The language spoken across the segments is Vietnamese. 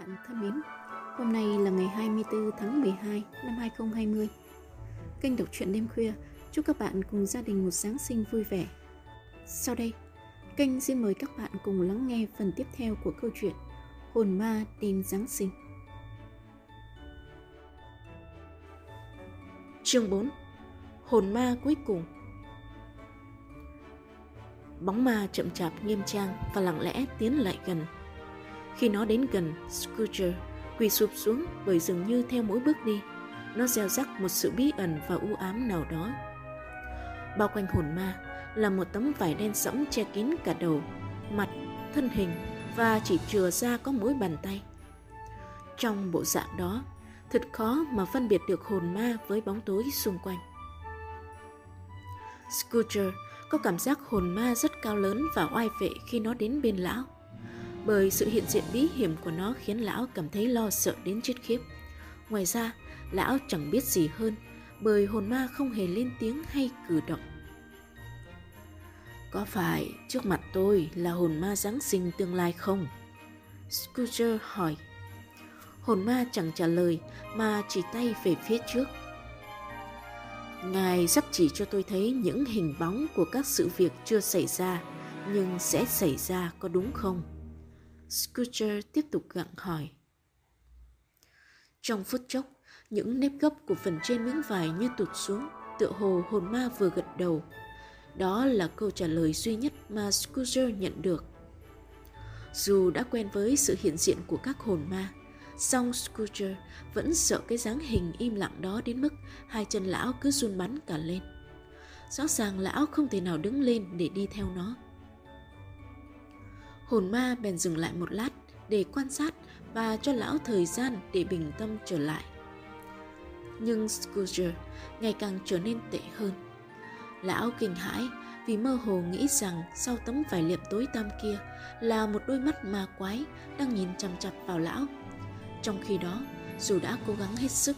bạn thân mến, hôm nay là ngày 24 tháng 12 năm 2020. Kênh đọc truyện đêm khuya chúc các bạn cùng gia đình một Giáng sinh vui vẻ. Sau đây, kênh xin mời các bạn cùng lắng nghe phần tiếp theo của câu chuyện Hồn ma đêm Giáng sinh. Chương 4 Hồn ma cuối cùng Bóng ma chậm chạp nghiêm trang và lặng lẽ tiến lại gần khi nó đến gần Scrooge quỳ sụp xuống bởi dường như theo mỗi bước đi, nó gieo rắc một sự bí ẩn và u ám nào đó. Bao quanh hồn ma là một tấm vải đen sẫm che kín cả đầu, mặt, thân hình và chỉ chừa ra có mỗi bàn tay. Trong bộ dạng đó, thật khó mà phân biệt được hồn ma với bóng tối xung quanh. Scrooge có cảm giác hồn ma rất cao lớn và oai vệ khi nó đến bên lão bởi sự hiện diện bí hiểm của nó khiến lão cảm thấy lo sợ đến chết khiếp. Ngoài ra, lão chẳng biết gì hơn bởi hồn ma không hề lên tiếng hay cử động. Có phải trước mặt tôi là hồn ma Giáng sinh tương lai không? Scooter hỏi. Hồn ma chẳng trả lời mà chỉ tay về phía trước. Ngài sắp chỉ cho tôi thấy những hình bóng của các sự việc chưa xảy ra nhưng sẽ xảy ra có đúng không? Scooter tiếp tục gặng hỏi. Trong phút chốc, những nếp gấp của phần trên miếng vải như tụt xuống, tựa hồ hồn ma vừa gật đầu. Đó là câu trả lời duy nhất mà Scooter nhận được. Dù đã quen với sự hiện diện của các hồn ma, song Scooter vẫn sợ cái dáng hình im lặng đó đến mức hai chân lão cứ run bắn cả lên. Rõ ràng lão không thể nào đứng lên để đi theo nó. Hồn ma bèn dừng lại một lát để quan sát và cho lão thời gian để bình tâm trở lại. Nhưng Scrooge ngày càng trở nên tệ hơn. Lão kinh hãi vì mơ hồ nghĩ rằng sau tấm vải liệm tối tăm kia là một đôi mắt ma quái đang nhìn chằm chặp vào lão. Trong khi đó, dù đã cố gắng hết sức,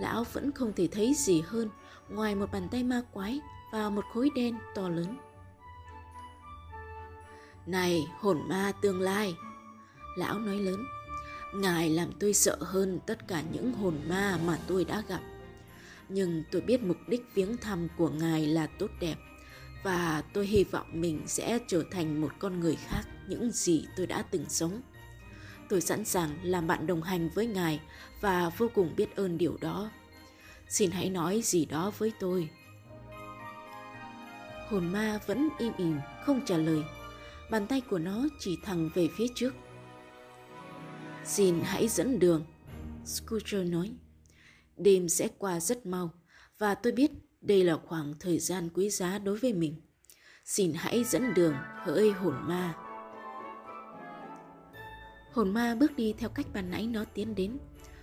lão vẫn không thể thấy gì hơn ngoài một bàn tay ma quái và một khối đen to lớn. Này, hồn ma tương lai. Lão nói lớn, Ngài làm tôi sợ hơn tất cả những hồn ma mà tôi đã gặp. Nhưng tôi biết mục đích viếng thăm của Ngài là tốt đẹp, Và tôi hy vọng mình sẽ trở thành một con người khác những gì tôi đã từng sống. Tôi sẵn sàng làm bạn đồng hành với Ngài và vô cùng biết ơn điều đó. Xin hãy nói gì đó với tôi. Hồn ma vẫn im ỉm, không trả lời bàn tay của nó chỉ thẳng về phía trước. Xin hãy dẫn đường, Scooter nói. Đêm sẽ qua rất mau và tôi biết đây là khoảng thời gian quý giá đối với mình. Xin hãy dẫn đường, hỡi hồn ma. Hồn ma bước đi theo cách ban nãy nó tiến đến.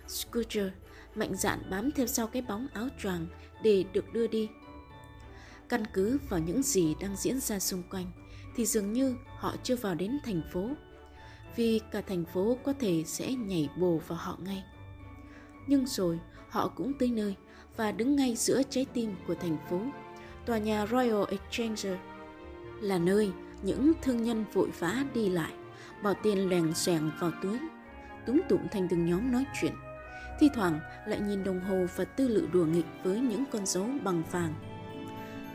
Scooter mạnh dạn bám theo sau cái bóng áo choàng để được đưa đi. Căn cứ vào những gì đang diễn ra xung quanh, thì dường như họ chưa vào đến thành phố, vì cả thành phố có thể sẽ nhảy bồ vào họ ngay. Nhưng rồi, họ cũng tới nơi và đứng ngay giữa trái tim của thành phố. Tòa nhà royal exchange là nơi những thương nhân vội vã đi lại, bỏ tiền loèng xoèng vào túi túng tụng thành từng nhóm nói chuyện. Thi thoảng lại nhìn đồng hồ và tư lự đùa nghịch với những con dấu bằng vàng.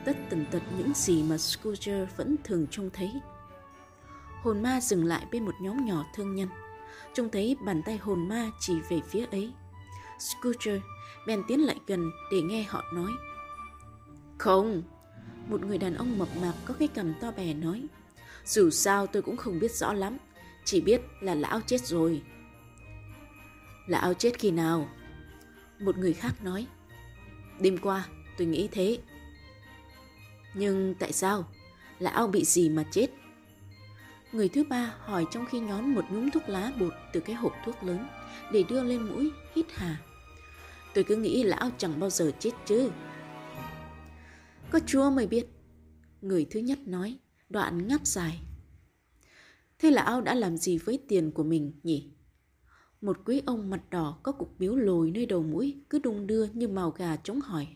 Tất tần tật những gì mà Scooter vẫn thường trông thấy. Hồn ma dừng lại bên một nhóm nhỏ thương nhân. Trông thấy bàn tay hồn ma chỉ về phía ấy. Scooter bèn tiến lại gần để nghe họ nói. Không, một người đàn ông mập mạp có cái cằm to bè nói. Dù sao tôi cũng không biết rõ lắm, chỉ biết là lão chết rồi. Lão chết khi nào? Một người khác nói. Đêm qua, tôi nghĩ thế. Nhưng tại sao? Lão bị gì mà chết? Người thứ ba hỏi trong khi nhón một nhúng thuốc lá bột từ cái hộp thuốc lớn để đưa lên mũi hít hà. Tôi cứ nghĩ lão chẳng bao giờ chết chứ. Có chúa mới biết. Người thứ nhất nói, đoạn ngáp dài. Thế lão đã làm gì với tiền của mình nhỉ? Một quý ông mặt đỏ có cục biếu lồi nơi đầu mũi cứ đung đưa như màu gà chống hỏi.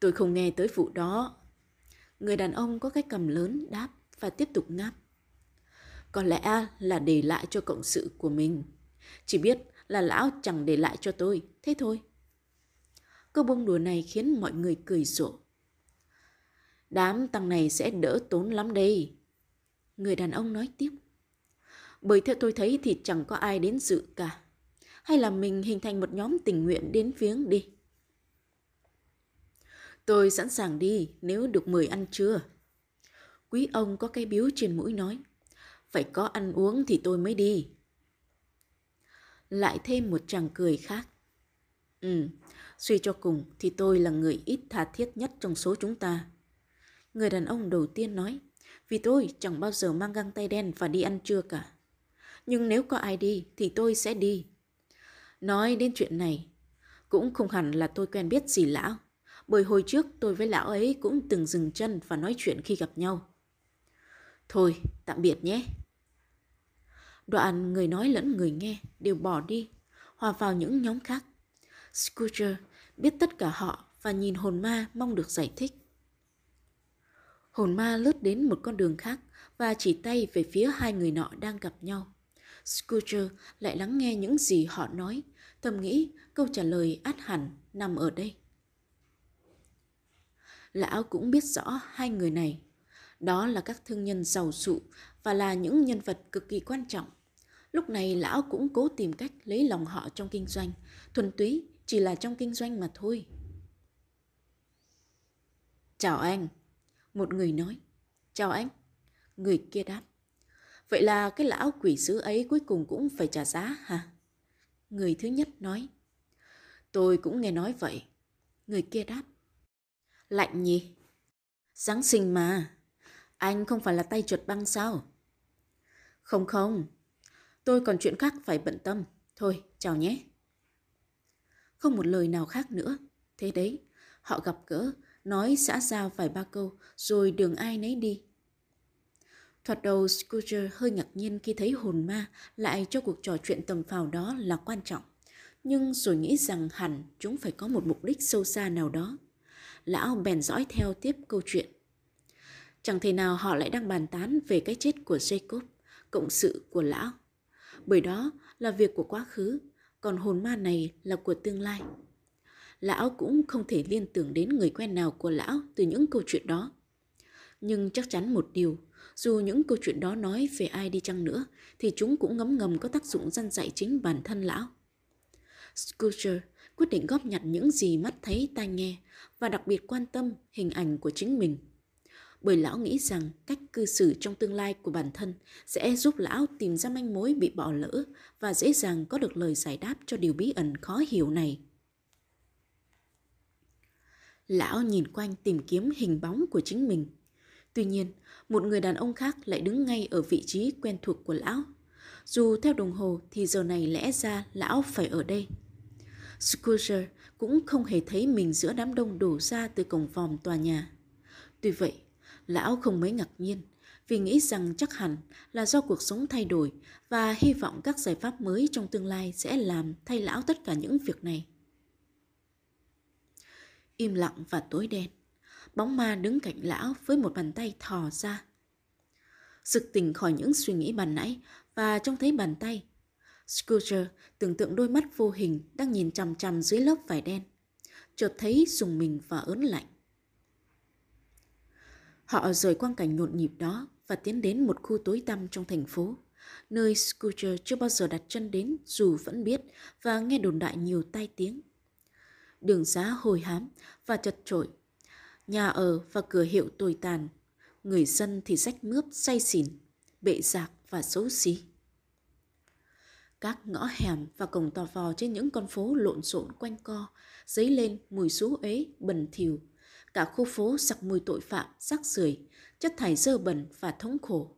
Tôi không nghe tới vụ đó. Người đàn ông có cái cầm lớn đáp và tiếp tục ngáp. Có lẽ là để lại cho cộng sự của mình. Chỉ biết là lão chẳng để lại cho tôi, thế thôi. Câu bông đùa này khiến mọi người cười rộ. Đám tăng này sẽ đỡ tốn lắm đây. Người đàn ông nói tiếp. Bởi theo tôi thấy thì chẳng có ai đến dự cả. Hay là mình hình thành một nhóm tình nguyện đến viếng đi. Tôi sẵn sàng đi nếu được mời ăn trưa. Quý ông có cái biếu trên mũi nói. Phải có ăn uống thì tôi mới đi. Lại thêm một chàng cười khác. Ừ, suy cho cùng thì tôi là người ít tha thiết nhất trong số chúng ta. Người đàn ông đầu tiên nói, vì tôi chẳng bao giờ mang găng tay đen và đi ăn trưa cả. Nhưng nếu có ai đi thì tôi sẽ đi. Nói đến chuyện này, cũng không hẳn là tôi quen biết gì lão, bởi hồi trước tôi với lão ấy cũng từng dừng chân và nói chuyện khi gặp nhau. Thôi, tạm biệt nhé. Đoạn người nói lẫn người nghe đều bỏ đi, hòa vào những nhóm khác. Scooter biết tất cả họ và nhìn hồn ma mong được giải thích. Hồn ma lướt đến một con đường khác và chỉ tay về phía hai người nọ đang gặp nhau. Scooter lại lắng nghe những gì họ nói, thầm nghĩ câu trả lời át hẳn nằm ở đây. Lão cũng biết rõ hai người này. Đó là các thương nhân giàu sụ và là những nhân vật cực kỳ quan trọng. Lúc này lão cũng cố tìm cách lấy lòng họ trong kinh doanh, thuần túy chỉ là trong kinh doanh mà thôi. Chào anh, một người nói. Chào anh, người kia đáp. Vậy là cái lão quỷ sứ ấy cuối cùng cũng phải trả giá hả? Người thứ nhất nói. Tôi cũng nghe nói vậy. Người kia đáp. Lạnh nhỉ? Giáng sinh mà. Anh không phải là tay chuột băng sao? Không không. Tôi còn chuyện khác phải bận tâm. Thôi, chào nhé. Không một lời nào khác nữa. Thế đấy, họ gặp gỡ, nói xã giao vài ba câu, rồi đường ai nấy đi. Thoạt đầu Scooter hơi ngạc nhiên khi thấy hồn ma lại cho cuộc trò chuyện tầm phào đó là quan trọng. Nhưng rồi nghĩ rằng hẳn chúng phải có một mục đích sâu xa nào đó. Lão bèn dõi theo tiếp câu chuyện. Chẳng thể nào họ lại đang bàn tán về cái chết của Jacob, cộng sự của lão. Bởi đó là việc của quá khứ, còn hồn ma này là của tương lai. Lão cũng không thể liên tưởng đến người quen nào của lão từ những câu chuyện đó. Nhưng chắc chắn một điều, dù những câu chuyện đó nói về ai đi chăng nữa, thì chúng cũng ngấm ngầm có tác dụng dân dạy chính bản thân lão. Scrooge quyết định góp nhặt những gì mắt thấy tai nghe và đặc biệt quan tâm hình ảnh của chính mình. Bởi lão nghĩ rằng cách cư xử trong tương lai của bản thân sẽ giúp lão tìm ra manh mối bị bỏ lỡ và dễ dàng có được lời giải đáp cho điều bí ẩn khó hiểu này. Lão nhìn quanh tìm kiếm hình bóng của chính mình. Tuy nhiên, một người đàn ông khác lại đứng ngay ở vị trí quen thuộc của lão. Dù theo đồng hồ thì giờ này lẽ ra lão phải ở đây. Scrooge cũng không hề thấy mình giữa đám đông đổ ra từ cổng vòm tòa nhà. Tuy vậy, lão không mấy ngạc nhiên vì nghĩ rằng chắc hẳn là do cuộc sống thay đổi và hy vọng các giải pháp mới trong tương lai sẽ làm thay lão tất cả những việc này. Im lặng và tối đen, bóng ma đứng cạnh lão với một bàn tay thò ra. Sực tỉnh khỏi những suy nghĩ bàn nãy và trông thấy bàn tay. Scrooge tưởng tượng đôi mắt vô hình đang nhìn chằm chằm dưới lớp vải đen. Chợt thấy dùng mình và ớn lạnh. Họ rời quang cảnh nhộn nhịp đó và tiến đến một khu tối tăm trong thành phố, nơi Scooter chưa bao giờ đặt chân đến dù vẫn biết và nghe đồn đại nhiều tai tiếng. Đường xá hồi hám và chật trội, nhà ở và cửa hiệu tồi tàn, người dân thì rách mướp say xỉn, bệ rạc và xấu xí. Các ngõ hẻm và cổng tò vò trên những con phố lộn xộn quanh co, dấy lên mùi xú ế, bẩn thỉu. Cả khu phố sặc mùi tội phạm, rác rưởi, chất thải dơ bẩn và thống khổ.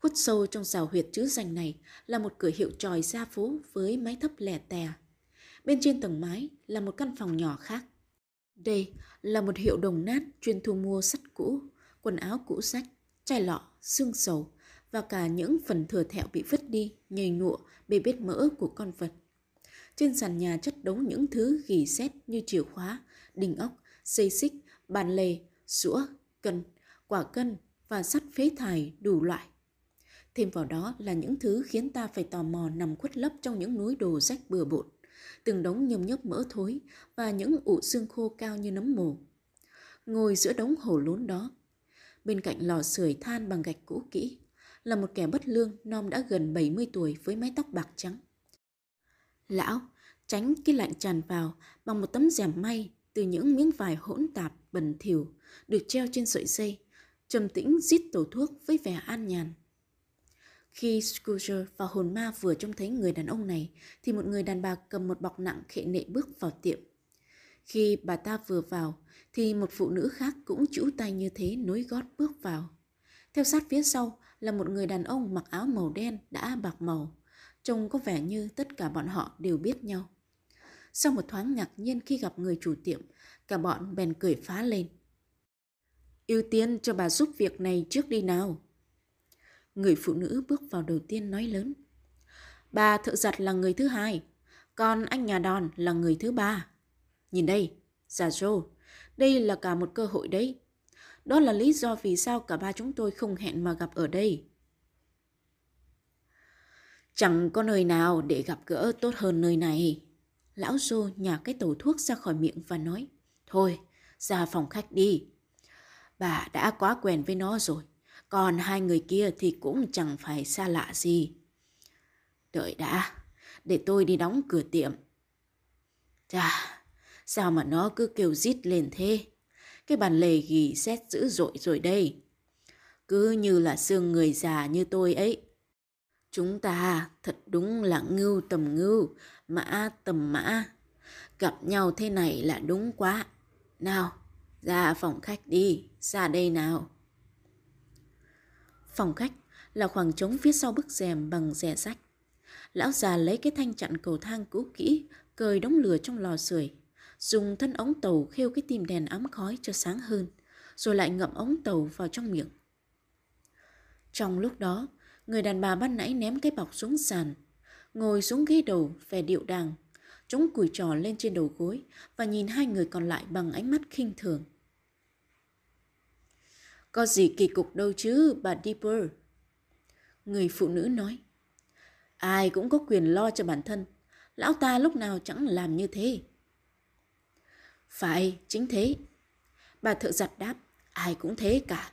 Khuất sâu trong rào huyệt chữ danh này là một cửa hiệu tròi ra phố với mái thấp lẻ tè. Bên trên tầng mái là một căn phòng nhỏ khác. Đây là một hiệu đồng nát chuyên thu mua sắt cũ, quần áo cũ rách, chai lọ, xương sầu và cả những phần thừa thẹo bị vứt đi, nhầy nhụa, bị bết mỡ của con vật. Trên sàn nhà chất đống những thứ gỉ xét như chìa khóa, đinh ốc, dây xích, bàn lề, sũa, cân, quả cân và sắt phế thải đủ loại. Thêm vào đó là những thứ khiến ta phải tò mò nằm khuất lấp trong những núi đồ rách bừa bộn, từng đống nhâm nhấp mỡ thối và những ụ xương khô cao như nấm mồ. Ngồi giữa đống hồ lốn đó, bên cạnh lò sưởi than bằng gạch cũ kỹ, là một kẻ bất lương non đã gần 70 tuổi với mái tóc bạc trắng. Lão tránh cái lạnh tràn vào bằng một tấm rèm may từ những miếng vải hỗn tạp bẩn thỉu được treo trên sợi dây, trầm tĩnh rít tổ thuốc với vẻ an nhàn. Khi Scrooge và hồn ma vừa trông thấy người đàn ông này, thì một người đàn bà cầm một bọc nặng khệ nệ bước vào tiệm. Khi bà ta vừa vào, thì một phụ nữ khác cũng chũ tay như thế nối gót bước vào. Theo sát phía sau là một người đàn ông mặc áo màu đen đã bạc màu. Trông có vẻ như tất cả bọn họ đều biết nhau. Sau một thoáng ngạc nhiên khi gặp người chủ tiệm, cả bọn bèn cười phá lên. Ưu tiên cho bà giúp việc này trước đi nào. Người phụ nữ bước vào đầu tiên nói lớn. Bà thợ giặt là người thứ hai, còn anh nhà đòn là người thứ ba. Nhìn đây, giả rô, đây là cả một cơ hội đấy. Đó là lý do vì sao cả ba chúng tôi không hẹn mà gặp ở đây. Chẳng có nơi nào để gặp gỡ tốt hơn nơi này. Lão Dô nhả cái tàu thuốc ra khỏi miệng và nói, Thôi, ra phòng khách đi. Bà đã quá quen với nó rồi, còn hai người kia thì cũng chẳng phải xa lạ gì. Đợi đã, để tôi đi đóng cửa tiệm. Chà, sao mà nó cứ kêu rít lên thế? Cái bàn lề ghi xét dữ dội rồi đây. Cứ như là xương người già như tôi ấy. Chúng ta thật đúng là ngưu tầm ngưu, mã tầm mã. Gặp nhau thế này là đúng quá. Nào, ra phòng khách đi, ra đây nào. Phòng khách là khoảng trống phía sau bức rèm bằng rẻ rách. Lão già lấy cái thanh chặn cầu thang cũ kỹ, cười đống lửa trong lò sưởi, dùng thân ống tàu khêu cái tim đèn ấm khói cho sáng hơn, rồi lại ngậm ống tàu vào trong miệng. Trong lúc đó, người đàn bà ban nãy ném cái bọc xuống sàn, ngồi xuống ghế đầu vẻ điệu đàng, chúng cùi trò lên trên đầu gối và nhìn hai người còn lại bằng ánh mắt khinh thường. Có gì kỳ cục đâu chứ, bà Dipper. Người phụ nữ nói. Ai cũng có quyền lo cho bản thân. Lão ta lúc nào chẳng làm như thế. Phải, chính thế. Bà thợ giặt đáp, ai cũng thế cả.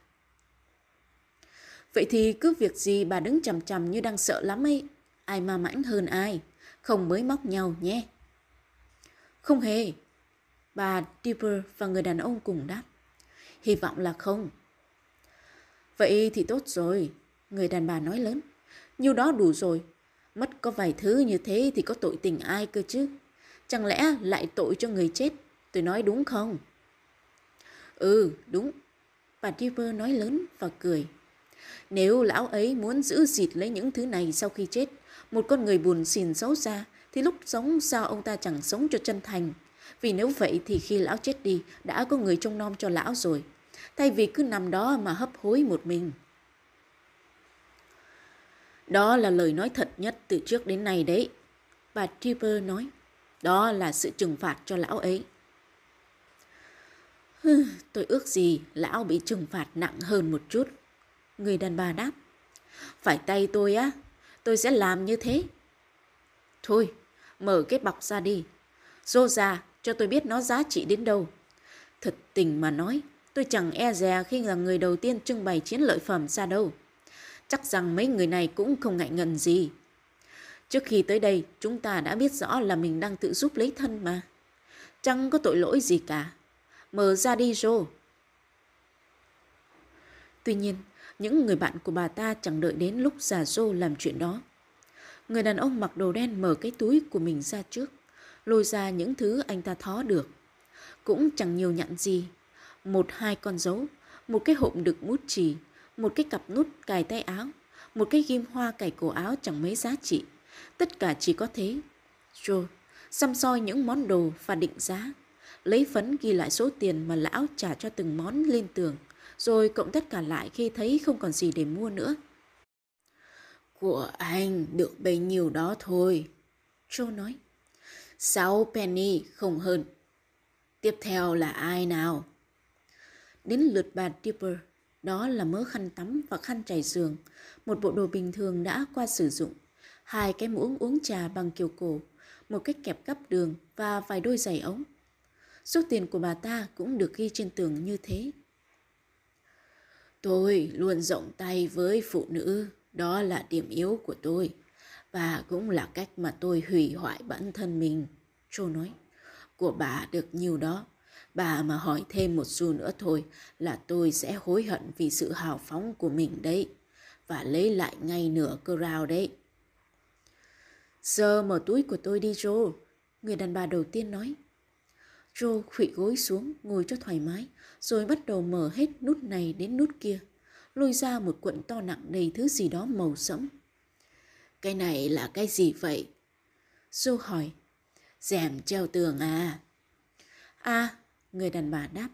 Vậy thì cứ việc gì bà đứng chằm chằm như đang sợ lắm ấy. Ai ma mãnh hơn ai, không mới móc nhau nhé. Không hề. Bà Dipper và người đàn ông cùng đáp. Hy vọng là không. Vậy thì tốt rồi, người đàn bà nói lớn. Nhiêu đó đủ rồi, mất có vài thứ như thế thì có tội tình ai cơ chứ. Chẳng lẽ lại tội cho người chết, tôi nói đúng không? Ừ, đúng. Bà Dipper nói lớn và cười. Nếu lão ấy muốn giữ dịt lấy những thứ này sau khi chết, một con người buồn xỉn xấu xa, thì lúc sống sao ông ta chẳng sống cho chân thành. Vì nếu vậy thì khi lão chết đi, đã có người trông nom cho lão rồi thay vì cứ nằm đó mà hấp hối một mình. Đó là lời nói thật nhất từ trước đến nay đấy. Bà Tripper nói. Đó là sự trừng phạt cho lão ấy. Tôi ước gì lão bị trừng phạt nặng hơn một chút. Người đàn bà đáp. Phải tay tôi á, tôi sẽ làm như thế. Thôi, mở cái bọc ra đi. Rô ra, cho tôi biết nó giá trị đến đâu. Thật tình mà nói, Tôi chẳng e dè khi là người đầu tiên trưng bày chiến lợi phẩm ra đâu. Chắc rằng mấy người này cũng không ngại ngần gì. Trước khi tới đây, chúng ta đã biết rõ là mình đang tự giúp lấy thân mà. Chẳng có tội lỗi gì cả. Mở ra đi Joe. Tuy nhiên, những người bạn của bà ta chẳng đợi đến lúc già dô làm chuyện đó. Người đàn ông mặc đồ đen mở cái túi của mình ra trước, lôi ra những thứ anh ta thó được. Cũng chẳng nhiều nhận gì, một hai con dấu, một cái hộp đực mút chì, một cái cặp nút cài tay áo, một cái ghim hoa cài cổ áo chẳng mấy giá trị. Tất cả chỉ có thế. Joe xăm soi những món đồ và định giá. Lấy phấn ghi lại số tiền mà lão trả cho từng món lên tường, rồi cộng tất cả lại khi thấy không còn gì để mua nữa. Của anh được bấy nhiêu đó thôi. Joe nói. Sáu penny không hơn. Tiếp theo là ai nào? Đến lượt bà Dipper. Đó là mớ khăn tắm và khăn trải giường, một bộ đồ bình thường đã qua sử dụng, hai cái muỗng uống trà bằng kiều cổ, một cái kẹp cắp đường và vài đôi giày ống. Số tiền của bà ta cũng được ghi trên tường như thế. Tôi luôn rộng tay với phụ nữ, đó là điểm yếu của tôi. Và cũng là cách mà tôi hủy hoại bản thân mình. Joe nói, của bà được nhiều đó. Bà mà hỏi thêm một xu nữa thôi là tôi sẽ hối hận vì sự hào phóng của mình đấy. Và lấy lại ngay nửa cơ rào đấy. Giờ mở túi của tôi đi Joe. Người đàn bà đầu tiên nói. Joe khụy gối xuống, ngồi cho thoải mái, rồi bắt đầu mở hết nút này đến nút kia, lôi ra một cuộn to nặng đầy thứ gì đó màu sẫm. Cái này là cái gì vậy? Joe hỏi. Rèm treo tường à? À, người đàn bà đáp,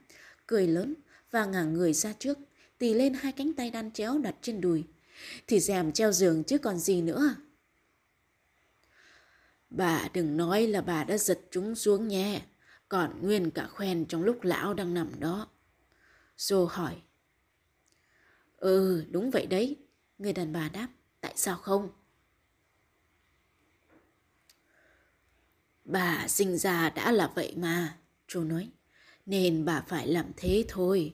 cười lớn và ngả người ra trước, tì lên hai cánh tay đan chéo đặt trên đùi. Thì rèm treo giường chứ còn gì nữa. Bà đừng nói là bà đã giật chúng xuống nhé, còn nguyên cả khoen trong lúc lão đang nằm đó. Joe hỏi. Ừ, đúng vậy đấy, người đàn bà đáp, tại sao không? Bà sinh ra đã là vậy mà, Joe nói, nên bà phải làm thế thôi.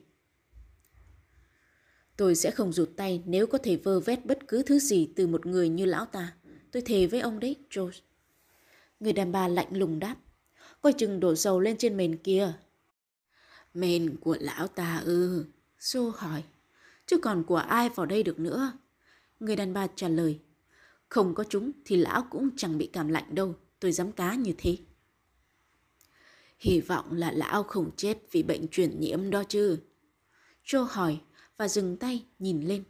Tôi sẽ không rụt tay nếu có thể vơ vét bất cứ thứ gì từ một người như lão ta. Tôi thề với ông đấy, Joe. Người đàn bà lạnh lùng đáp. Coi chừng đổ dầu lên trên mền kia. Mền của lão ta ư? Joe hỏi. Chứ còn của ai vào đây được nữa? Người đàn bà trả lời. Không có chúng thì lão cũng chẳng bị cảm lạnh đâu. Tôi dám cá như thế. Hy vọng là lão không chết vì bệnh truyền nhiễm đó chứ. Joe hỏi và dừng tay nhìn lên.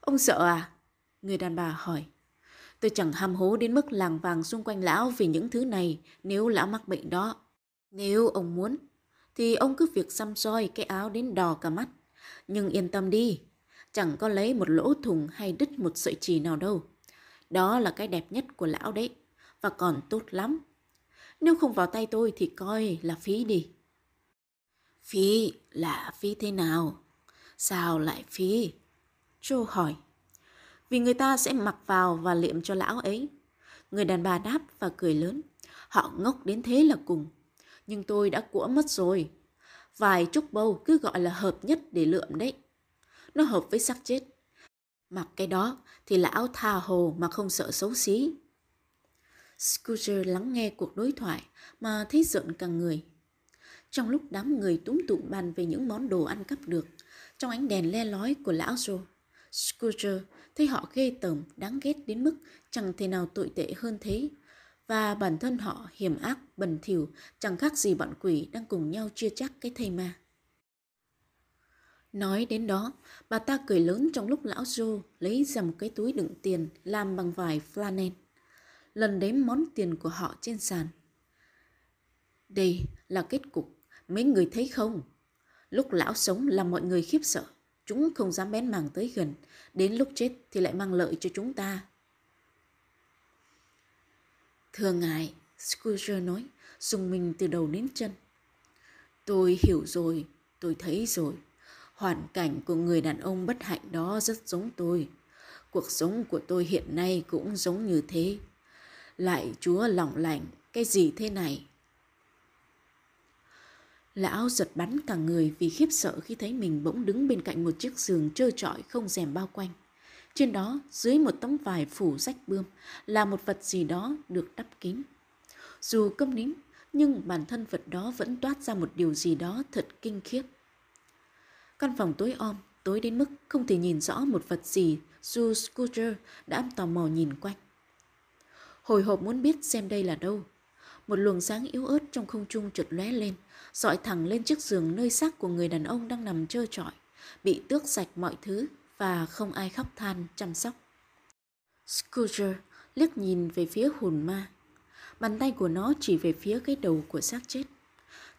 Ông sợ à? Người đàn bà hỏi. Tôi chẳng ham hố đến mức làng vàng xung quanh lão vì những thứ này nếu lão mắc bệnh đó. Nếu ông muốn, thì ông cứ việc xăm soi cái áo đến đỏ cả mắt. Nhưng yên tâm đi, chẳng có lấy một lỗ thùng hay đứt một sợi chỉ nào đâu. Đó là cái đẹp nhất của lão đấy, và còn tốt lắm. Nếu không vào tay tôi thì coi là phí đi. Phí là phí thế nào? Sao lại phí? Châu hỏi vì người ta sẽ mặc vào và liệm cho lão ấy. Người đàn bà đáp và cười lớn. Họ ngốc đến thế là cùng. Nhưng tôi đã của mất rồi. Vài trúc bâu cứ gọi là hợp nhất để lượm đấy. Nó hợp với xác chết. Mặc cái đó thì lão tha hồ mà không sợ xấu xí. Scooter lắng nghe cuộc đối thoại mà thấy giận cả người. Trong lúc đám người túm tụm bàn về những món đồ ăn cắp được, trong ánh đèn le lói của lão Joe, Scooter thấy họ ghê tởm, đáng ghét đến mức chẳng thể nào tồi tệ hơn thế. Và bản thân họ hiểm ác, bẩn thỉu, chẳng khác gì bọn quỷ đang cùng nhau chia chắc cái thây ma. Nói đến đó, bà ta cười lớn trong lúc lão Joe lấy ra một cái túi đựng tiền làm bằng vải flannel. Lần đếm món tiền của họ trên sàn. Đây là kết cục, mấy người thấy không? Lúc lão sống làm mọi người khiếp sợ. Chúng không dám bén mảng tới gần, đến lúc chết thì lại mang lợi cho chúng ta. Thưa ngài, Scrooge nói, dùng mình từ đầu đến chân. Tôi hiểu rồi, tôi thấy rồi. Hoàn cảnh của người đàn ông bất hạnh đó rất giống tôi. Cuộc sống của tôi hiện nay cũng giống như thế. Lại Chúa lòng lành, cái gì thế này? Lão giật bắn cả người vì khiếp sợ khi thấy mình bỗng đứng bên cạnh một chiếc giường trơ trọi không rèm bao quanh. Trên đó, dưới một tấm vải phủ rách bươm, là một vật gì đó được đắp kín. Dù câm nín, nhưng bản thân vật đó vẫn toát ra một điều gì đó thật kinh khiếp. Căn phòng tối om, tối đến mức không thể nhìn rõ một vật gì dù Scooter đã tò mò nhìn quanh. Hồi hộp muốn biết xem đây là đâu. Một luồng sáng yếu ớt trong không trung chợt lóe lên, dọi thẳng lên chiếc giường nơi xác của người đàn ông đang nằm trơ trọi, bị tước sạch mọi thứ và không ai khóc than chăm sóc. Scooter liếc nhìn về phía hồn ma. Bàn tay của nó chỉ về phía cái đầu của xác chết.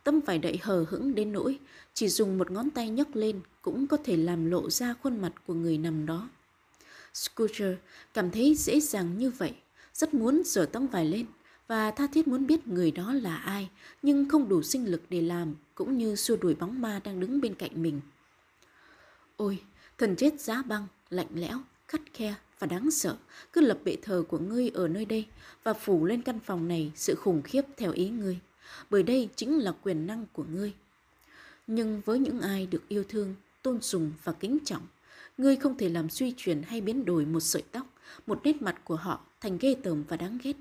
Tâm phải đậy hờ hững đến nỗi chỉ dùng một ngón tay nhấc lên cũng có thể làm lộ ra khuôn mặt của người nằm đó. Scooter cảm thấy dễ dàng như vậy, rất muốn giở tấm vải lên và tha thiết muốn biết người đó là ai, nhưng không đủ sinh lực để làm, cũng như xua đuổi bóng ma đang đứng bên cạnh mình. Ôi, thần chết giá băng, lạnh lẽo, khắt khe và đáng sợ. Cứ lập bệ thờ của ngươi ở nơi đây và phủ lên căn phòng này sự khủng khiếp theo ý ngươi. Bởi đây chính là quyền năng của ngươi. Nhưng với những ai được yêu thương tôn sùng và kính trọng ngươi không thể làm suy chuyển hay biến đổi một sợi tóc một nét mặt của họ thành ghê tởm và đáng ghét.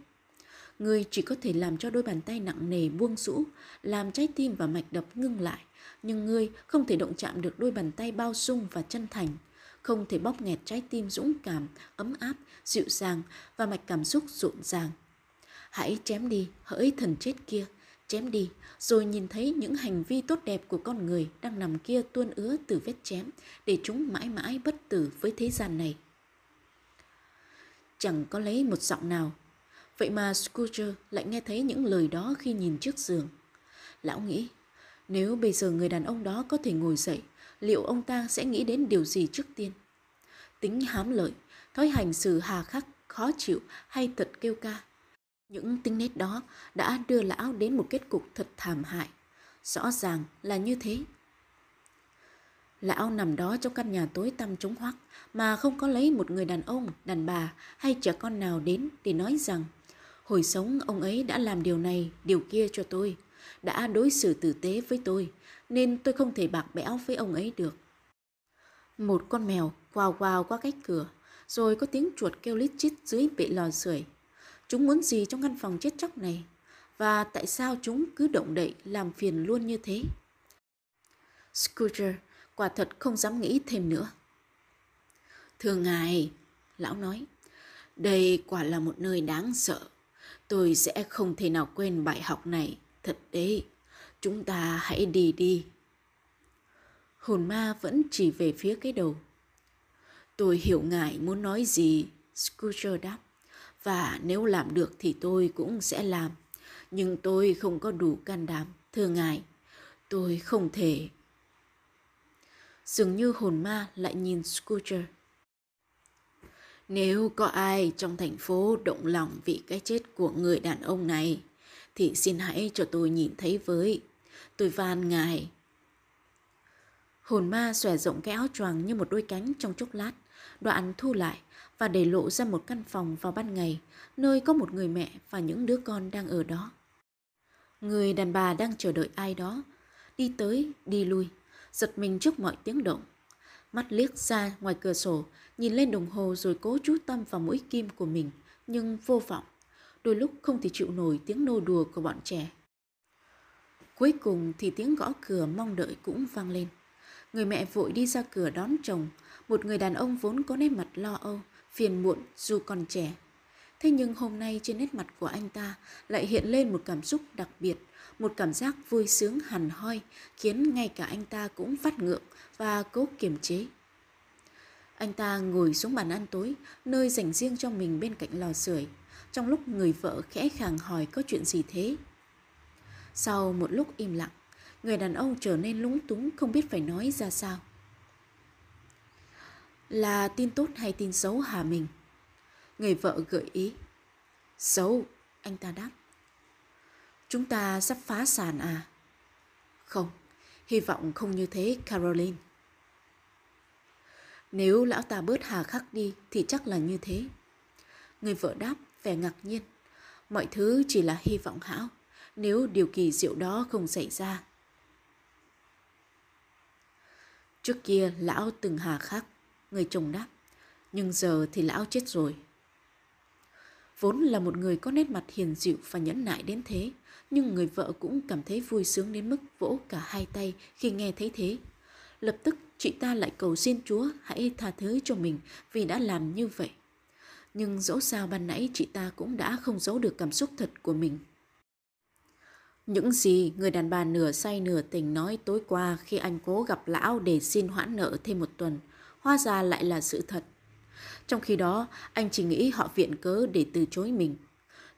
Ngươi chỉ có thể làm cho đôi bàn tay nặng nề buông rũ làm trái tim và mạch đập ngưng lại nhưng ngươi không thể động chạm được đôi bàn tay bao dung và chân thành không thể bóp nghẹt trái tim dũng cảm, ấm áp, dịu dàng và mạch cảm xúc rộn ràng. Hãy chém đi hỡi thần chết kia, chém đi, rồi nhìn thấy những hành vi tốt đẹp của con người đang nằm kia tuôn ứa từ vết chém, để chúng mãi mãi bất tử với thế gian này. Chẳng có lấy một giọng nào, vậy mà Scrooge lại nghe thấy những lời đó khi nhìn trước giường. Lão nghĩ, nếu bây giờ người đàn ông đó có thể ngồi dậy, liệu ông ta sẽ nghĩ đến điều gì trước tiên? Tính hám lợi, thói hành xử hà khắc, khó chịu hay thật kêu ca. Những tính nét đó đã đưa lão đến một kết cục thật thảm hại. Rõ ràng là như thế. Lão nằm đó trong căn nhà tối tăm trống hoắc mà không có lấy một người đàn ông, đàn bà hay trẻ con nào đến để nói rằng hồi sống ông ấy đã làm điều này, điều kia cho tôi, đã đối xử tử tế với tôi, nên tôi không thể bạc bẽo với ông ấy được. Một con mèo quào quào qua cách cửa, rồi có tiếng chuột kêu lít chít dưới bệ lò sưởi. Chúng muốn gì trong căn phòng chết chóc này? Và tại sao chúng cứ động đậy làm phiền luôn như thế? Scrooge quả thật không dám nghĩ thêm nữa. Thưa ngài, lão nói, đây quả là một nơi đáng sợ. Tôi sẽ không thể nào quên bài học này, thật đấy. Chúng ta hãy đi đi. Hồn ma vẫn chỉ về phía cái đầu. Tôi hiểu ngài muốn nói gì, Scrooge đáp. Và nếu làm được thì tôi cũng sẽ làm. Nhưng tôi không có đủ can đảm, thưa ngài. Tôi không thể. Dường như hồn ma lại nhìn Scrooge. Nếu có ai trong thành phố động lòng vì cái chết của người đàn ông này, thì xin hãy cho tôi nhìn thấy với. Tôi van ngài. Hồn ma xòe rộng cái áo choàng như một đôi cánh trong chốc lát, đoạn thu lại và để lộ ra một căn phòng vào ban ngày, nơi có một người mẹ và những đứa con đang ở đó. Người đàn bà đang chờ đợi ai đó, đi tới, đi lui, giật mình trước mọi tiếng động. Mắt liếc ra ngoài cửa sổ, nhìn lên đồng hồ rồi cố chú tâm vào mũi kim của mình, nhưng vô vọng. Đôi lúc không thể chịu nổi tiếng nô đùa của bọn trẻ. Cuối cùng thì tiếng gõ cửa mong đợi cũng vang lên. Người mẹ vội đi ra cửa đón chồng, một người đàn ông vốn có nét mặt lo âu, phiền muộn dù còn trẻ. Thế nhưng hôm nay trên nét mặt của anh ta lại hiện lên một cảm xúc đặc biệt, một cảm giác vui sướng hằn hoi, khiến ngay cả anh ta cũng phát ngượng và cố kiềm chế. Anh ta ngồi xuống bàn ăn tối, nơi dành riêng cho mình bên cạnh lò sưởi. Trong lúc người vợ khẽ khàng hỏi có chuyện gì thế. Sau một lúc im lặng, người đàn ông trở nên lúng túng không biết phải nói ra sao. Là tin tốt hay tin xấu hả mình? Người vợ gợi ý. Xấu, anh ta đáp. Chúng ta sắp phá sản à? Không, hy vọng không như thế Caroline. Nếu lão ta bớt hà khắc đi thì chắc là như thế. Người vợ đáp vẻ ngạc nhiên. Mọi thứ chỉ là hy vọng hão nếu điều kỳ diệu đó không xảy ra. Trước kia lão từng hà khắc, người chồng đáp, nhưng giờ thì lão chết rồi. Vốn là một người có nét mặt hiền dịu và nhẫn nại đến thế, nhưng người vợ cũng cảm thấy vui sướng đến mức vỗ cả hai tay khi nghe thấy thế. Lập tức chị ta lại cầu xin Chúa hãy tha thứ cho mình vì đã làm như vậy. Nhưng dẫu sao ban nãy chị ta cũng đã không giấu được cảm xúc thật của mình. Những gì người đàn bà nửa say nửa tỉnh nói tối qua khi anh cố gặp lão để xin hoãn nợ thêm một tuần, hóa ra lại là sự thật. Trong khi đó, anh chỉ nghĩ họ viện cớ để từ chối mình.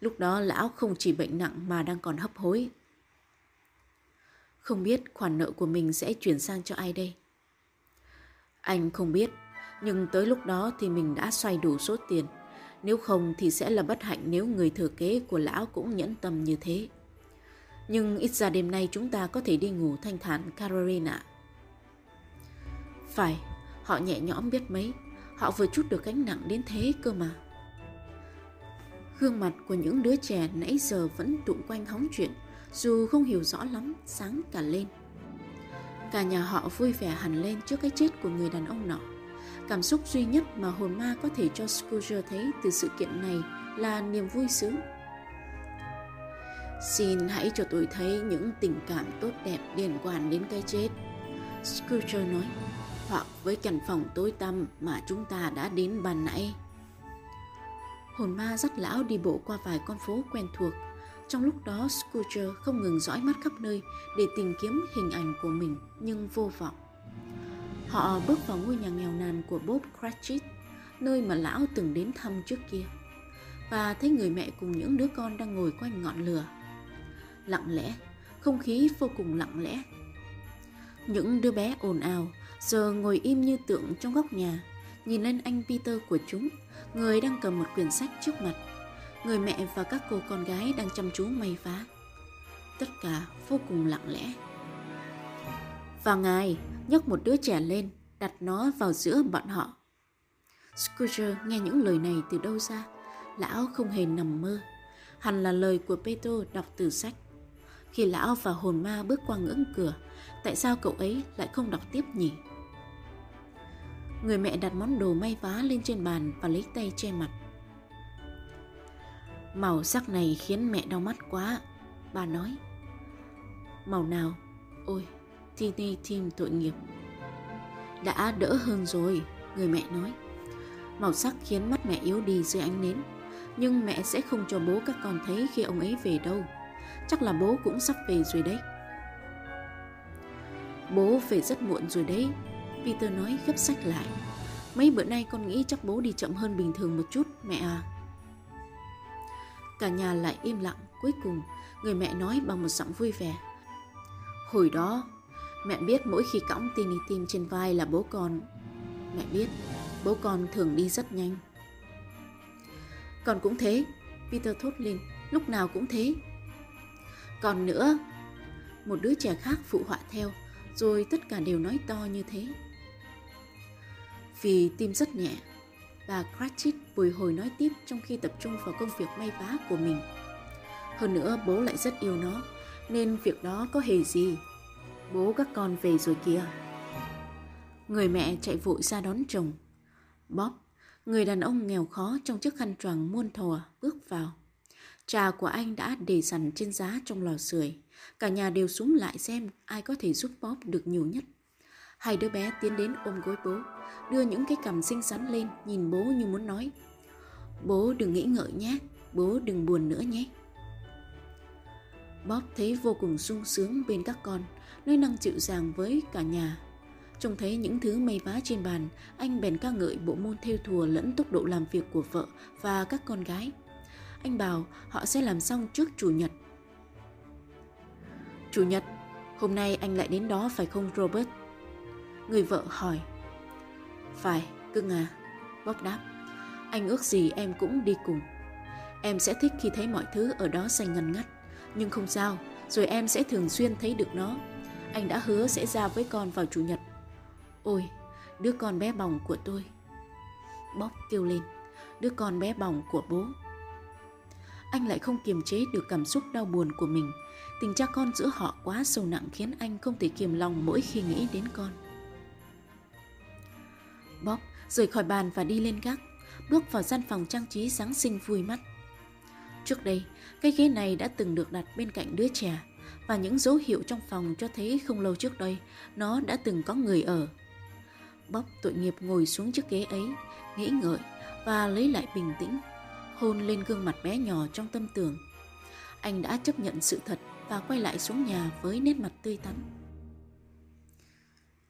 Lúc đó lão không chỉ bệnh nặng mà đang còn hấp hối. Không biết khoản nợ của mình sẽ chuyển sang cho ai đây? Anh không biết, nhưng tới lúc đó thì mình đã xoay đủ số tiền. Nếu không thì sẽ là bất hạnh nếu người thừa kế của lão cũng nhẫn tâm như thế. Nhưng ít ra đêm nay chúng ta có thể đi ngủ thanh thản Carolina. Phải, Họ nhẹ nhõm biết mấy, họ vừa chút được gánh nặng đến thế cơ mà. Gương mặt của những đứa trẻ nãy giờ vẫn tụ quanh hóng chuyện, dù không hiểu rõ lắm, sáng cả lên. Cả nhà họ vui vẻ hẳn lên trước cái chết của người đàn ông nọ. Cảm xúc duy nhất mà hồn ma có thể cho Scrooge thấy từ sự kiện này là niềm vui sướng. Xin hãy cho tôi thấy những tình cảm tốt đẹp liên quan đến cái chết. Scrooge nói, hoặc với căn phòng tối tăm mà chúng ta đã đến ban nãy. Hồn ma dắt lão đi bộ qua vài con phố quen thuộc. Trong lúc đó, Scrooge không ngừng dõi mắt khắp nơi để tìm kiếm hình ảnh của mình nhưng vô vọng. Họ bước vào ngôi nhà nghèo nàn của Bob Cratchit, nơi mà lão từng đến thăm trước kia, và thấy người mẹ cùng những đứa con đang ngồi quanh ngọn lửa. Lặng lẽ, không khí vô cùng lặng lẽ. Những đứa bé ồn ào, giờ ngồi im như tượng trong góc nhà, nhìn lên anh Peter của chúng, người đang cầm một quyển sách trước mặt. Người mẹ và các cô con gái đang chăm chú may vá. Tất cả vô cùng lặng lẽ. Và ngài nhấc một đứa trẻ lên, đặt nó vào giữa bọn họ. Scrooge nghe những lời này từ đâu ra? Lão không hề nằm mơ. Hẳn là lời của Peter đọc từ sách. Khi lão và hồn ma bước qua ngưỡng cửa, tại sao cậu ấy lại không đọc tiếp nhỉ? Người mẹ đặt món đồ may vá lên trên bàn và lấy tay che mặt. Màu sắc này khiến mẹ đau mắt quá, bà nói. Màu nào? Ôi, Tini Tim tội nghiệp. Đã đỡ hơn rồi, người mẹ nói. Màu sắc khiến mắt mẹ yếu đi dưới ánh nến, nhưng mẹ sẽ không cho bố các con thấy khi ông ấy về đâu. Chắc là bố cũng sắp về rồi đấy. Bố về rất muộn rồi đấy, Peter nói gấp sách lại. Mấy bữa nay con nghĩ chắc bố đi chậm hơn bình thường một chút, mẹ à. Cả nhà lại im lặng, cuối cùng người mẹ nói bằng một giọng vui vẻ. Hồi đó, mẹ biết mỗi khi cõng Tini Tim trên vai là bố con. Mẹ biết, bố con thường đi rất nhanh. Con cũng thế, Peter thốt lên, lúc nào cũng thế. Còn nữa, một đứa trẻ khác phụ họa theo, rồi tất cả đều nói to như thế. Vì tim rất nhẹ, bà Cratchit bồi hồi nói tiếp trong khi tập trung vào công việc may vá của mình. Hơn nữa bố lại rất yêu nó, nên việc đó có hề gì. Bố các con về rồi kìa. Người mẹ chạy vội ra đón chồng. Bob, người đàn ông nghèo khó trong chiếc khăn choàng muôn thùa, à, bước vào. Trà của anh đã để sẵn trên giá trong lò sưởi. Cả nhà đều súng lại xem ai có thể giúp Bob được nhiều nhất. Hai đứa bé tiến đến ôm gối bố, đưa những cái cằm xinh xắn lên, nhìn bố như muốn nói. Bố đừng nghĩ ngợi nhé, bố đừng buồn nữa nhé. Bob thấy vô cùng sung sướng bên các con, nói năng dịu dàng với cả nhà. Trông thấy những thứ mây vá trên bàn, anh bèn ca ngợi bộ môn theo thùa lẫn tốc độ làm việc của vợ và các con gái. Anh bảo họ sẽ làm xong trước chủ nhật. Chủ nhật, hôm nay anh lại đến đó phải không Robert? Người vợ hỏi. Phải, cưng à, Bob đáp. Anh ước gì em cũng đi cùng. Em sẽ thích khi thấy mọi thứ ở đó xanh ngần ngắt. Nhưng không sao, rồi em sẽ thường xuyên thấy được nó. Anh đã hứa sẽ ra với con vào chủ nhật. Ôi, đứa con bé bỏng của tôi. Bob kêu lên, đứa con bé bỏng của bố. Anh lại không kiềm chế được cảm xúc đau buồn của mình. Tình cha con giữa họ quá sâu nặng khiến anh không thể kiềm lòng mỗi khi nghĩ đến con. Bob rời khỏi bàn và đi lên gác, bước vào gian phòng trang trí Giáng sinh vui mắt. Trước đây, cái ghế này đã từng được đặt bên cạnh đứa trẻ và những dấu hiệu trong phòng cho thấy không lâu trước đây nó đã từng có người ở. Bob tội nghiệp ngồi xuống chiếc ghế ấy, nghĩ ngợi và lấy lại bình tĩnh, hôn lên gương mặt bé nhỏ trong tâm tưởng. Anh đã chấp nhận sự thật và quay lại xuống nhà với nét mặt tươi tắn.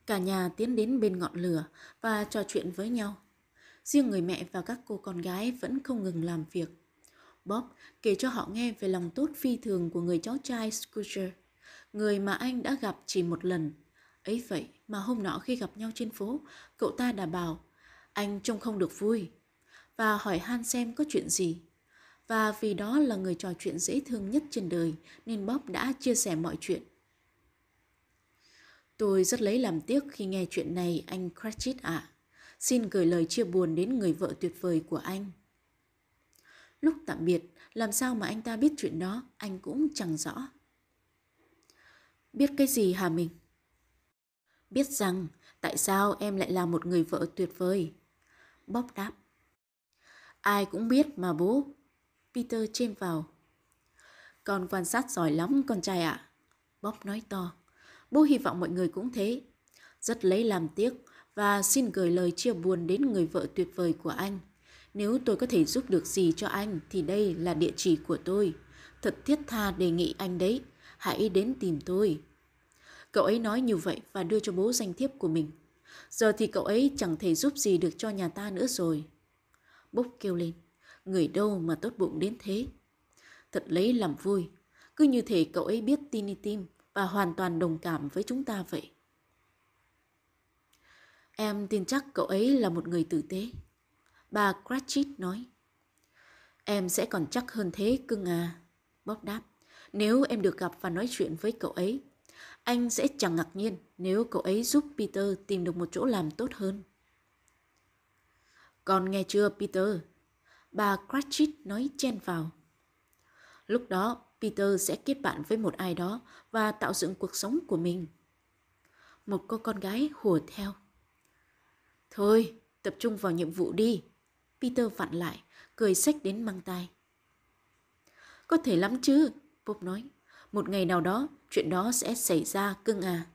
Cả nhà tiến đến bên ngọn lửa và trò chuyện với nhau. Riêng người mẹ và các cô con gái vẫn không ngừng làm việc. Bob kể cho họ nghe về lòng tốt phi thường của người cháu trai Scrooge, người mà anh đã gặp chỉ một lần. Ấy vậy mà hôm nọ khi gặp nhau trên phố, cậu ta đã bảo, anh trông không được vui, và hỏi Han xem có chuyện gì. Và vì đó là người trò chuyện dễ thương nhất trên đời, nên Bob đã chia sẻ mọi chuyện Tôi rất lấy làm tiếc khi nghe chuyện này anh Cratchit ạ. À. Xin gửi lời chia buồn đến người vợ tuyệt vời của anh. Lúc tạm biệt, làm sao mà anh ta biết chuyện đó, anh cũng chẳng rõ. Biết cái gì hả mình? Biết rằng tại sao em lại là một người vợ tuyệt vời. Bob đáp. Ai cũng biết mà bố. Peter chêm vào. Con quan sát giỏi lắm con trai ạ. À. Bob nói to. Bố hy vọng mọi người cũng thế. Rất lấy làm tiếc và xin gửi lời chia buồn đến người vợ tuyệt vời của anh. Nếu tôi có thể giúp được gì cho anh thì đây là địa chỉ của tôi. Thật thiết tha đề nghị anh đấy, hãy đến tìm tôi. Cậu ấy nói như vậy và đưa cho bố danh thiếp của mình. Giờ thì cậu ấy chẳng thể giúp gì được cho nhà ta nữa rồi. Bốc kêu lên, người đâu mà tốt bụng đến thế. Thật lấy làm vui, cứ như thể cậu ấy biết Tiny Tim và hoàn toàn đồng cảm với chúng ta vậy. Em tin chắc cậu ấy là một người tử tế. Bà Cratchit nói. Em sẽ còn chắc hơn thế cưng à. Bob đáp. Nếu em được gặp và nói chuyện với cậu ấy, anh sẽ chẳng ngạc nhiên nếu cậu ấy giúp Peter tìm được một chỗ làm tốt hơn. Con nghe chưa Peter? Bà Cratchit nói chen vào. Lúc đó, Peter sẽ kết bạn với một ai đó và tạo dựng cuộc sống của mình. Một cô con gái hùa theo. Thôi, tập trung vào nhiệm vụ đi. Peter vặn lại, cười xách đến mang tay. Có thể lắm chứ, Bob nói. Một ngày nào đó, chuyện đó sẽ xảy ra cưng à.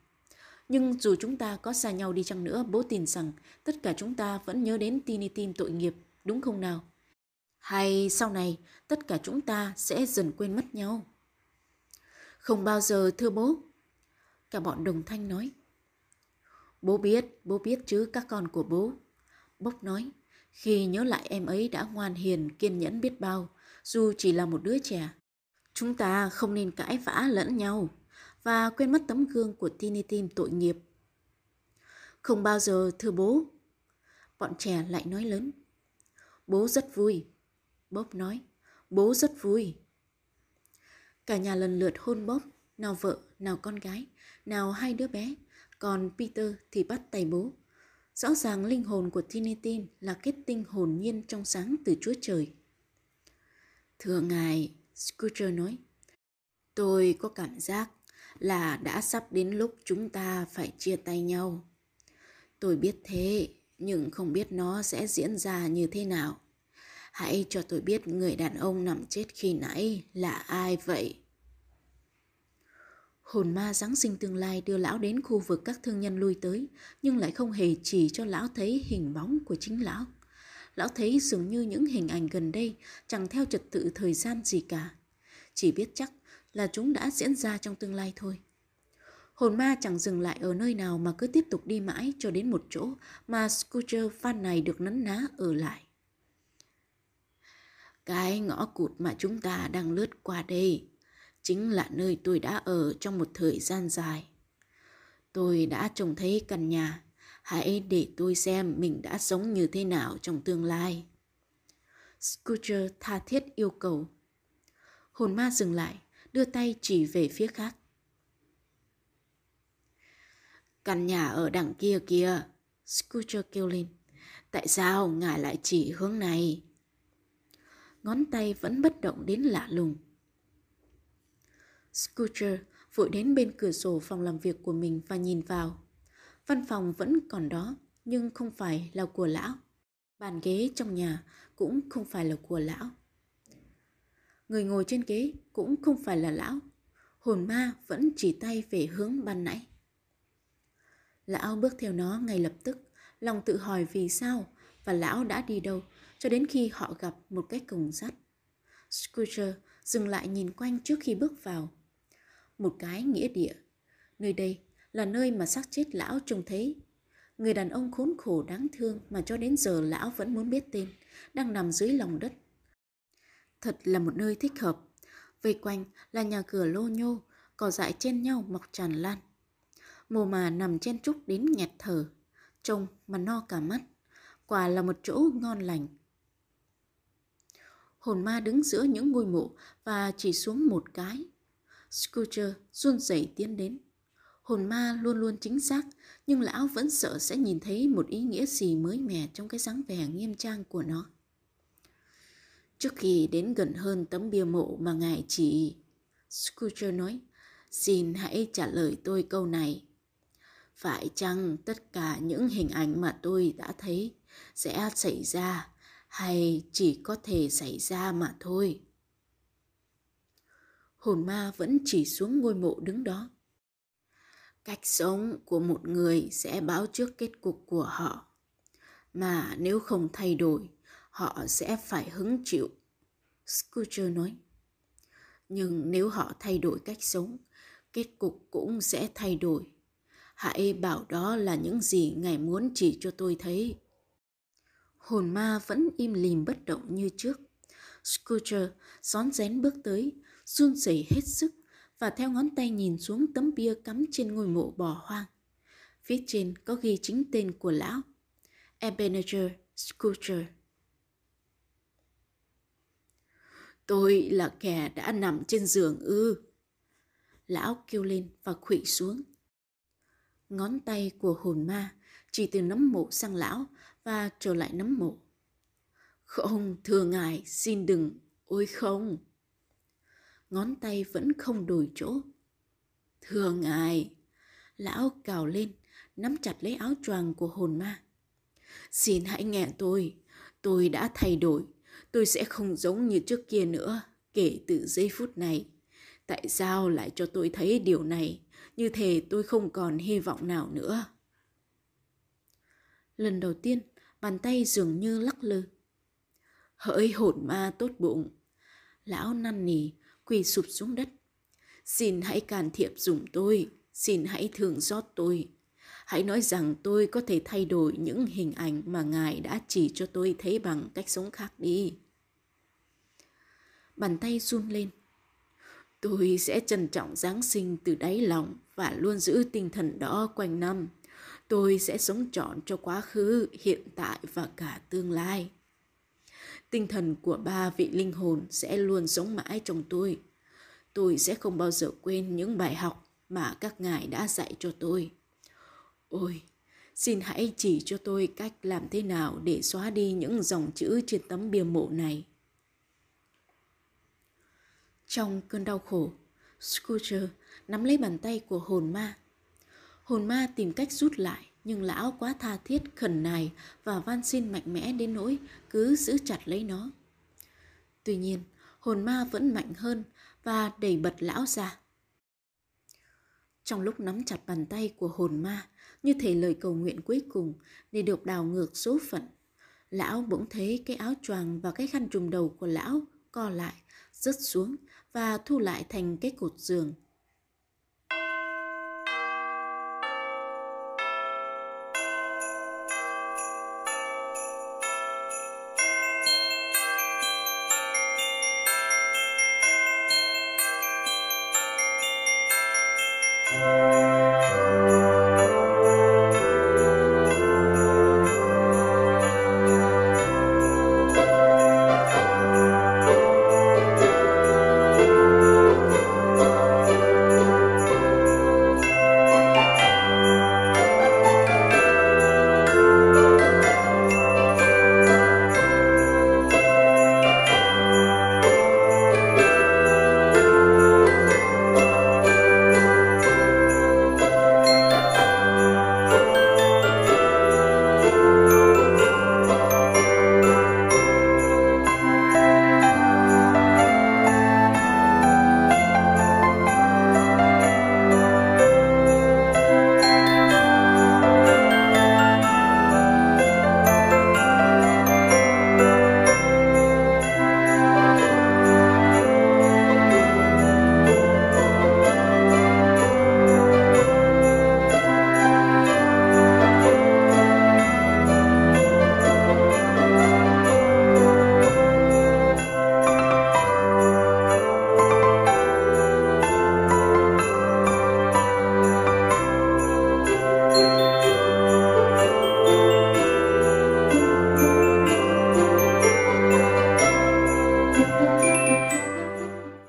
Nhưng dù chúng ta có xa nhau đi chăng nữa, bố tin rằng tất cả chúng ta vẫn nhớ đến Tiny Tim tội nghiệp, đúng không nào? Hay sau này, tất cả chúng ta sẽ dần quên mất nhau? Không bao giờ, thưa bố. Cả bọn đồng thanh nói. Bố biết, bố biết chứ các con của bố. Bốc nói, khi nhớ lại em ấy đã ngoan hiền, kiên nhẫn biết bao, dù chỉ là một đứa trẻ. Chúng ta không nên cãi vã lẫn nhau và quên mất tấm gương của Tiny Tim tội nghiệp. Không bao giờ, thưa bố. Bọn trẻ lại nói lớn. Bố rất vui. Bob nói, bố rất vui. Cả nhà lần lượt hôn Bob, nào vợ, nào con gái, nào hai đứa bé, còn Peter thì bắt tay bố. Rõ ràng linh hồn của Tinitin là kết tinh hồn nhiên trong sáng từ Chúa Trời. Thưa ngài, Scooter nói, tôi có cảm giác là đã sắp đến lúc chúng ta phải chia tay nhau. Tôi biết thế, nhưng không biết nó sẽ diễn ra như thế nào. Hãy cho tôi biết người đàn ông nằm chết khi nãy là ai vậy? Hồn ma Giáng sinh tương lai đưa lão đến khu vực các thương nhân lui tới, nhưng lại không hề chỉ cho lão thấy hình bóng của chính lão. Lão thấy dường như những hình ảnh gần đây chẳng theo trật tự thời gian gì cả. Chỉ biết chắc là chúng đã diễn ra trong tương lai thôi. Hồn ma chẳng dừng lại ở nơi nào mà cứ tiếp tục đi mãi cho đến một chỗ mà Scooter fan này được nấn ná ở lại. Cái ngõ cụt mà chúng ta đang lướt qua đây chính là nơi tôi đã ở trong một thời gian dài. Tôi đã trông thấy căn nhà, hãy để tôi xem mình đã sống như thế nào trong tương lai. Scooter tha thiết yêu cầu. Hồn ma dừng lại, đưa tay chỉ về phía khác. Căn nhà ở đằng kia kìa, Scooter kêu lên. Tại sao ngài lại chỉ hướng này? Ngón tay vẫn bất động đến lạ lùng. Scooter vội đến bên cửa sổ phòng làm việc của mình và nhìn vào. Văn phòng vẫn còn đó, nhưng không phải là của lão. Bàn ghế trong nhà cũng không phải là của lão. Người ngồi trên ghế cũng không phải là lão. Hồn ma vẫn chỉ tay về hướng ban nãy. Lão bước theo nó ngay lập tức, lòng tự hỏi vì sao và lão đã đi đâu cho đến khi họ gặp một cái cổng sắt. Scooter dừng lại nhìn quanh trước khi bước vào một cái nghĩa địa. Nơi đây là nơi mà xác chết lão trông thấy. Người đàn ông khốn khổ đáng thương mà cho đến giờ lão vẫn muốn biết tên, đang nằm dưới lòng đất. Thật là một nơi thích hợp. Vây quanh là nhà cửa lô nhô, cỏ dại trên nhau mọc tràn lan. Mồ mà nằm chen trúc đến nghẹt thở, trông mà no cả mắt. Quả là một chỗ ngon lành. Hồn ma đứng giữa những ngôi mộ và chỉ xuống một cái Scooter run rẩy tiến đến. Hồn ma luôn luôn chính xác, nhưng lão vẫn sợ sẽ nhìn thấy một ý nghĩa gì mới mẻ trong cái dáng vẻ nghiêm trang của nó. Trước khi đến gần hơn tấm bia mộ mà ngài chỉ, Scooter nói, xin hãy trả lời tôi câu này. Phải chăng tất cả những hình ảnh mà tôi đã thấy sẽ xảy ra hay chỉ có thể xảy ra mà thôi? Hồn ma vẫn chỉ xuống ngôi mộ đứng đó. Cách sống của một người sẽ báo trước kết cục của họ. Mà nếu không thay đổi, họ sẽ phải hứng chịu. Scooter nói. Nhưng nếu họ thay đổi cách sống, kết cục cũng sẽ thay đổi. Hãy bảo đó là những gì Ngài muốn chỉ cho tôi thấy. Hồn ma vẫn im lìm bất động như trước. Scooter rón rén bước tới, run rẩy hết sức và theo ngón tay nhìn xuống tấm bia cắm trên ngôi mộ bỏ hoang. Phía trên có ghi chính tên của lão, Ebenezer Scrooge. Tôi là kẻ đã nằm trên giường ư. Lão kêu lên và khủy xuống. Ngón tay của hồn ma chỉ từ nấm mộ sang lão và trở lại nấm mộ. Không, thưa ngài, xin đừng, ôi không. Ngón tay vẫn không đổi chỗ. Thưa ngài, lão cào lên, nắm chặt lấy áo choàng của hồn ma. Xin hãy nghe tôi, tôi đã thay đổi, tôi sẽ không giống như trước kia nữa kể từ giây phút này. Tại sao lại cho tôi thấy điều này? Như thể tôi không còn hy vọng nào nữa. Lần đầu tiên, bàn tay dường như lắc lư. Hỡi hồn ma tốt bụng. Lão năn nỉ, quỳ sụp xuống đất. Xin hãy can thiệp dùng tôi, xin hãy thương xót tôi. Hãy nói rằng tôi có thể thay đổi những hình ảnh mà Ngài đã chỉ cho tôi thấy bằng cách sống khác đi. Bàn tay run lên. Tôi sẽ trân trọng Giáng sinh từ đáy lòng và luôn giữ tinh thần đó quanh năm. Tôi sẽ sống trọn cho quá khứ, hiện tại và cả tương lai. Tinh thần của ba vị linh hồn sẽ luôn sống mãi trong tôi. Tôi sẽ không bao giờ quên những bài học mà các ngài đã dạy cho tôi. Ôi, xin hãy chỉ cho tôi cách làm thế nào để xóa đi những dòng chữ trên tấm bia mộ này. Trong cơn đau khổ, Scooter nắm lấy bàn tay của hồn ma. Hồn ma tìm cách rút lại, nhưng lão quá tha thiết khẩn nài và van xin mạnh mẽ đến nỗi cứ giữ chặt lấy nó. Tuy nhiên, hồn ma vẫn mạnh hơn và đẩy bật lão ra. Trong lúc nắm chặt bàn tay của hồn ma, như thể lời cầu nguyện cuối cùng để được đào ngược số phận, lão bỗng thấy cái áo choàng và cái khăn trùm đầu của lão co lại, rớt xuống và thu lại thành cái cột giường